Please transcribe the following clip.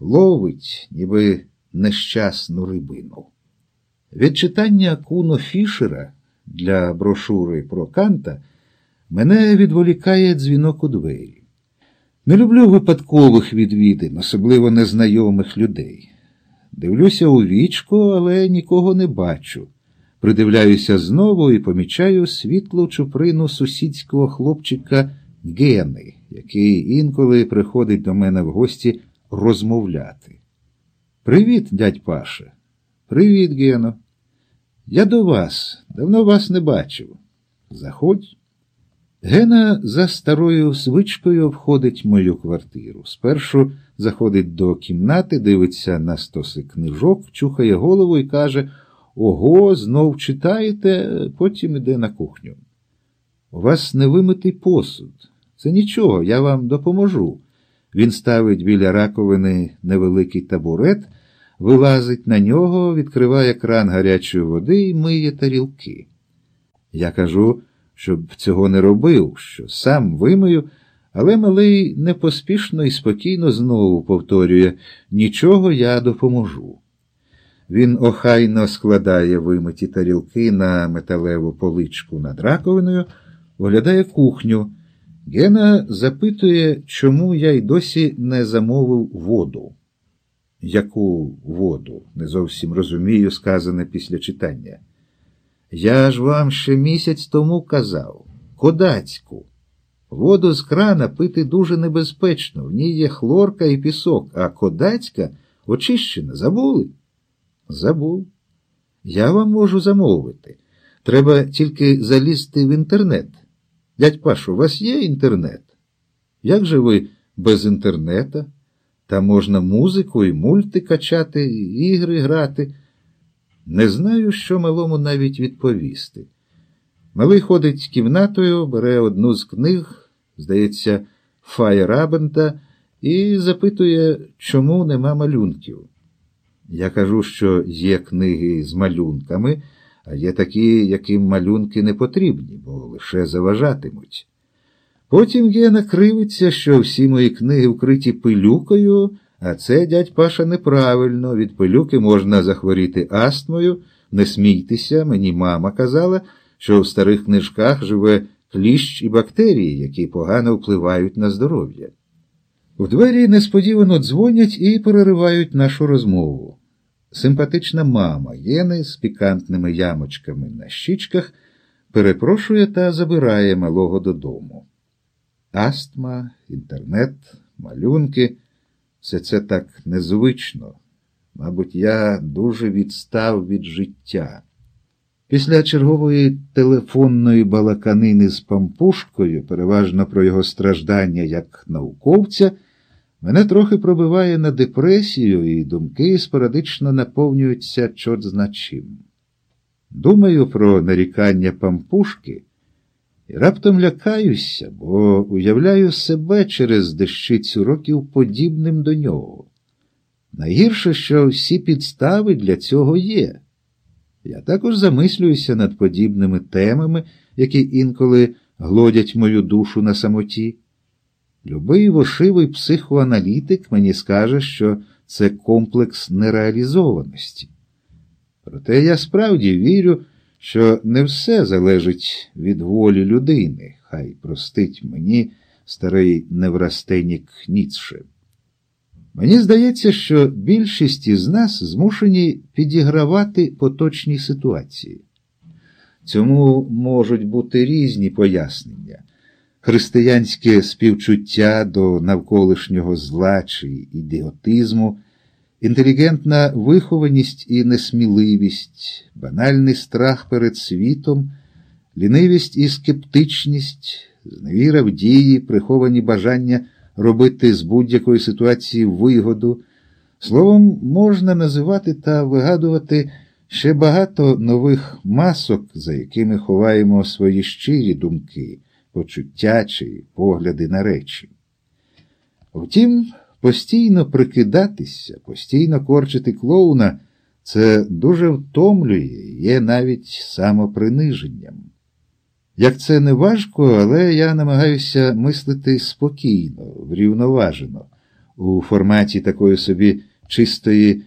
ловить, ніби нещасну рибину. Від читання Куно Фішера для брошури про Канта мене відволікає дзвінок у двері. Не люблю випадкових відвідин, особливо незнайомих людей. Дивлюся у вічко, але нікого не бачу. Придивляюся знову і помічаю світлу чуприну сусідського хлопчика Гени, який інколи приходить до мене в гості розмовляти. Привіт, дядь Паша. Привіт, Гено. Я до вас. Давно вас не бачив. Заходь. Гена за старою звичкою входить в мою квартиру. Спершу заходить до кімнати, дивиться на стоси книжок, чухає голову і каже Ого, знов читаєте, потім іде на кухню. У вас невимитий посуд. Це нічого, я вам допоможу. Він ставить біля раковини невеликий табурет, вилазить на нього, відкриває кран гарячої води і миє тарілки. Я кажу, щоб цього не робив, що сам вимию, але малий непоспішно і спокійно знову повторює нічого я допоможу. Він охайно складає вимиті тарілки на металеву поличку над раковиною, оглядає кухню. Гена запитує, чому я й досі не замовив воду. Яку воду? Не зовсім розумію, сказане після читання. Я ж вам ще місяць тому казав кодацьку. Воду з крана пити дуже небезпечно, в ній є хлорка і пісок, а кодацька очищена, забули? Забув. Я вам можу замовити. Треба тільки залізти в інтернет. Дядь Паш, у вас є інтернет? Як же ви без інтернета? Та можна музику і мульти качати, і ігри грати. Не знаю, що малому навіть відповісти. Малий ходить кімнатою, бере одну з книг, здається, Файрабента, і запитує, чому нема малюнків. Я кажу, що є книги з малюнками, а є такі, яким малюнки не потрібні, бо лише заважатимуть. Потім Гена кривиться, що всі мої книги вкриті пилюкою, а це, дядь Паша, неправильно. Від пилюки можна захворіти астмою. Не смійтеся, мені мама казала, що в старих книжках живе кліщ і бактерії, які погано впливають на здоров'я. В двері несподівано дзвонять і переривають нашу розмову. Симпатична мама Єни з пікантними ямочками на щічках перепрошує та забирає малого додому. Астма, інтернет, малюнки все це так незвично. Мабуть, я дуже відстав від життя. Після чергової телефонної балаканини з пампушкою, переважно про його страждання як науковця, мене трохи пробиває на депресію, і думки спорадично наповнюються чорт зна. Думаю про нарікання пампушки і раптом лякаюся, бо уявляю себе через дещицю років подібним до нього. Найгірше, що всі підстави для цього є. Я також замислююся над подібними темами, які інколи глодять мою душу на самоті. Любий вошивий психоаналітик мені скаже, що це комплекс нереалізованості. Проте я справді вірю, що не все залежить від волі людини, хай простить мені старий неврастенік Ніцше. Мені здається, що більшість із нас змушені підігравати поточні ситуації. Цьому можуть бути різні пояснення. Християнське співчуття до навколишнього зла чи ідіотизму, інтелігентна вихованість і несміливість, банальний страх перед світом, лінивість і скептичність, зневіра в дії, приховані бажання робити з будь-якої ситуації вигоду. Словом, можна називати та вигадувати ще багато нових масок, за якими ховаємо свої щирі думки, почуття чи погляди на речі. Втім, постійно прикидатися, постійно корчити клоуна це дуже втомлює, є навіть самоприниженням. Як це не важко, але я намагаюся мислити спокійно, врівноважено. у форматі такої собі чистої